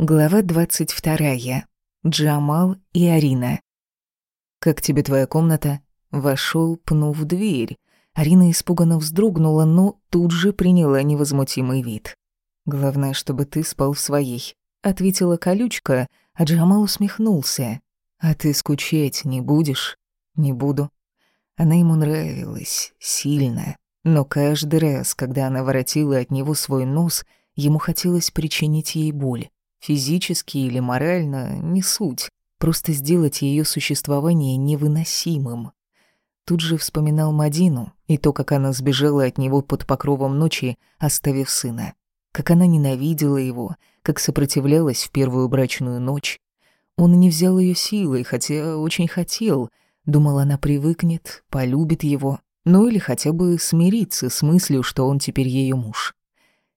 Глава 22. Джамал и Арина. «Как тебе твоя комната?» Вошел, пнув дверь. Арина испуганно вздрогнула, но тут же приняла невозмутимый вид. «Главное, чтобы ты спал в своей», — ответила колючка, а Джамал усмехнулся. «А ты скучать не будешь?» «Не буду». Она ему нравилась, сильно, но каждый раз, когда она воротила от него свой нос, ему хотелось причинить ей боль. Физически или морально, не суть. Просто сделать ее существование невыносимым. Тут же вспоминал Мадину и то, как она сбежала от него под покровом ночи, оставив сына. Как она ненавидела его, как сопротивлялась в первую брачную ночь. Он не взял ее силой, хотя очень хотел. Думал, она привыкнет, полюбит его, ну или хотя бы смириться с мыслью, что он теперь ее муж.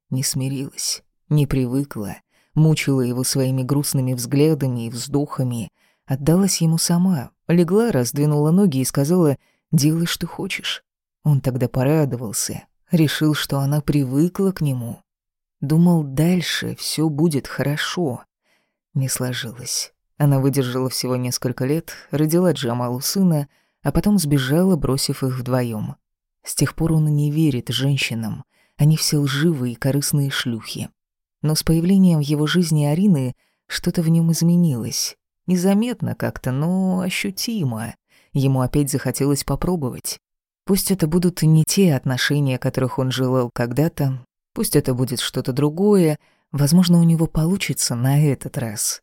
Не смирилась, не привыкла, мучила его своими грустными взглядами и вздохами, отдалась ему сама, легла, раздвинула ноги и сказала «делай, что хочешь». Он тогда порадовался, решил, что она привыкла к нему. Думал, дальше все будет хорошо. Не сложилось. Она выдержала всего несколько лет, родила Джамалу сына, а потом сбежала, бросив их вдвоем. С тех пор он не верит женщинам. Они все лживые и корыстные шлюхи. Но с появлением в его жизни Арины что-то в нем изменилось. Незаметно как-то, но ощутимо. Ему опять захотелось попробовать. Пусть это будут не те отношения, которых он желал когда-то, пусть это будет что-то другое, возможно, у него получится на этот раз.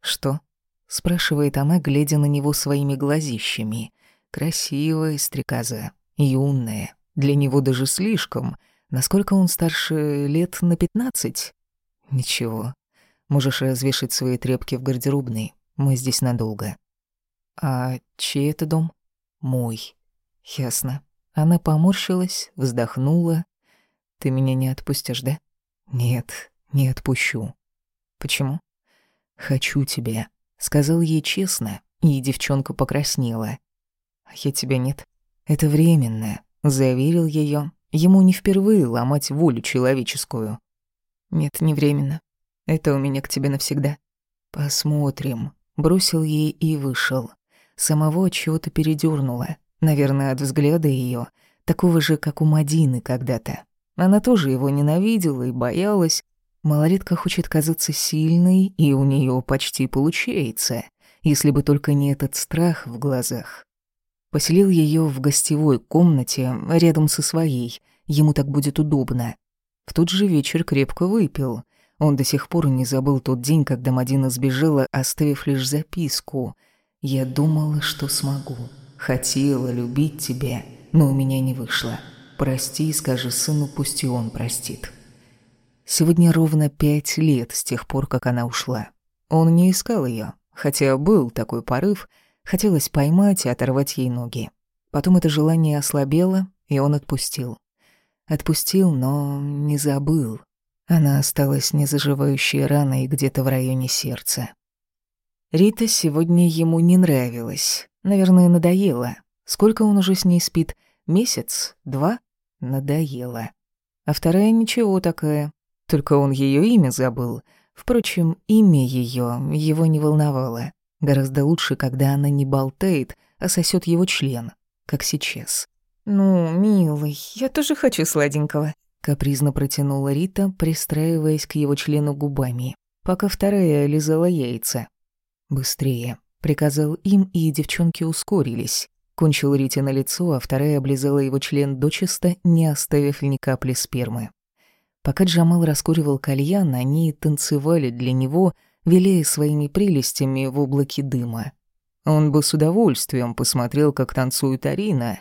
«Что?» — спрашивает она, глядя на него своими глазищами. Красивая стрекоза, юная, для него даже слишком. Насколько он старше лет на пятнадцать? «Ничего. Можешь развешать свои тряпки в гардеробной. Мы здесь надолго». «А чей это дом?» «Мой». «Ясно». Она поморщилась, вздохнула. «Ты меня не отпустишь, да?» «Нет, не отпущу». «Почему?» «Хочу тебя», — сказал ей честно, и девчонка покраснела. «А я тебя нет». «Это временно», — заверил ее. Ему не впервые ломать волю человеческую. Нет, не временно. Это у меня к тебе навсегда. Посмотрим. Бросил ей и вышел. Самого чего-то передёрнуло. Наверное, от взгляда её, такого же, как у Мадины когда-то. Она тоже его ненавидела и боялась. Малолетка хочет казаться сильной, и у неё почти получается, если бы только не этот страх в глазах. Поселил её в гостевой комнате рядом со своей. Ему так будет удобно. В тот же вечер крепко выпил. Он до сих пор не забыл тот день, когда Мадина сбежала, оставив лишь записку. «Я думала, что смогу. Хотела любить тебя, но у меня не вышло. Прости и скажи сыну, пусть и он простит». Сегодня ровно пять лет с тех пор, как она ушла. Он не искал ее, хотя был такой порыв, хотелось поймать и оторвать ей ноги. Потом это желание ослабело, и он отпустил. Отпустил, но не забыл. Она осталась незаживающей раной где-то в районе сердца. Рита сегодня ему не нравилась. Наверное, надоела. Сколько он уже с ней спит? Месяц? Два? Надоело. А вторая ничего такая. Только он ее имя забыл. Впрочем, имя ее его не волновало. Гораздо лучше, когда она не болтает, а сосет его член, как сейчас. «Ну, милый, я тоже хочу сладенького», — капризно протянула Рита, пристраиваясь к его члену губами, пока вторая лизала яйца. «Быстрее», — приказал им, и девчонки ускорились. Кончил Рите на лицо, а вторая облизала его член дочисто, не оставив ни капли спермы. Пока Джамал раскуривал кальян, они танцевали для него, велея своими прелестями в облаке дыма. Он бы с удовольствием посмотрел, как танцует Арина,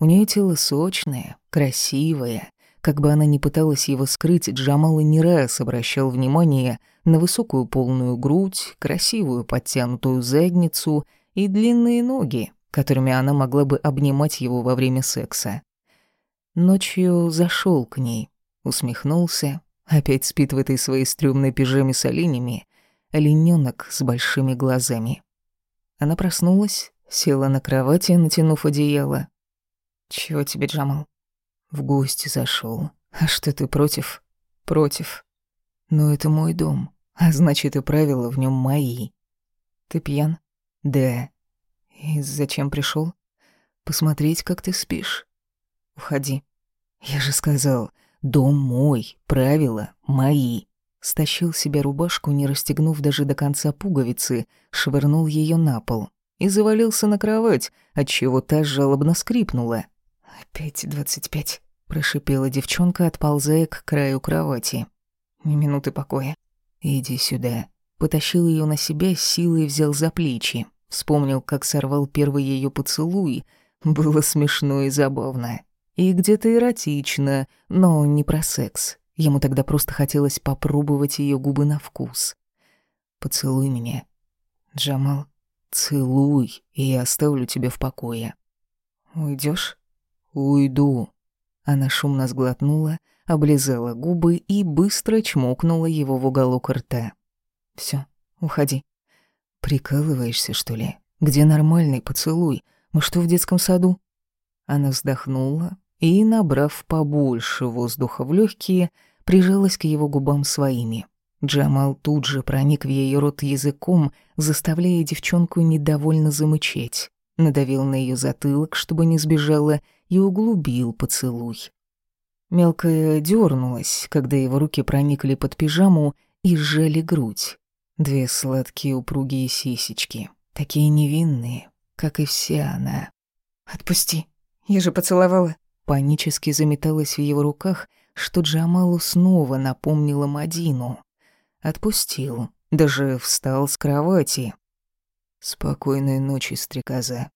у нее тело сочное, красивое. Как бы она ни пыталась его скрыть, Джамал не раз обращал внимание на высокую полную грудь, красивую подтянутую задницу и длинные ноги, которыми она могла бы обнимать его во время секса. Ночью зашел к ней, усмехнулся, опять спит в этой своей стрёмной пижаме с оленями, оленёнок с большими глазами. Она проснулась, села на кровати, натянув одеяло, «Чего тебе, Джамал?» «В гости зашел. А что ты против?» «Против. Но это мой дом. А значит, и правила в нем мои. Ты пьян? Да. И зачем пришел? Посмотреть, как ты спишь. Уходи. Я же сказал, дом мой, правила мои. Стащил себе рубашку, не расстегнув даже до конца пуговицы, швырнул ее на пол и завалился на кровать, отчего та жалобно скрипнула. «Опять двадцать пять», — прошипела девчонка, отползая к краю кровати. «Ни минуты покоя». «Иди сюда». Потащил ее на себя, силой взял за плечи. Вспомнил, как сорвал первый ее поцелуй. Было смешно и забавно. И где-то эротично, но не про секс. Ему тогда просто хотелось попробовать ее губы на вкус. «Поцелуй меня». «Джамал, целуй, и я оставлю тебя в покое». Уйдешь? «Уйду». Она шумно сглотнула, облизала губы и быстро чмокнула его в уголок рта. Все, уходи». «Прикалываешься, что ли? Где нормальный поцелуй? Мы что, в детском саду?» Она вздохнула и, набрав побольше воздуха в легкие, прижалась к его губам своими. Джамал тут же проник в ее рот языком, заставляя девчонку недовольно замычать. Надавил на ее затылок, чтобы не сбежала, и углубил поцелуй. Мелкая дернулась, когда его руки проникли под пижаму и сжали грудь. Две сладкие упругие сисечки, такие невинные, как и вся она. «Отпусти, я же поцеловала». Панически заметалась в его руках, что Джамалу снова напомнила Мадину. Отпустил, даже встал с кровати. «Спокойной ночи, стрекоза».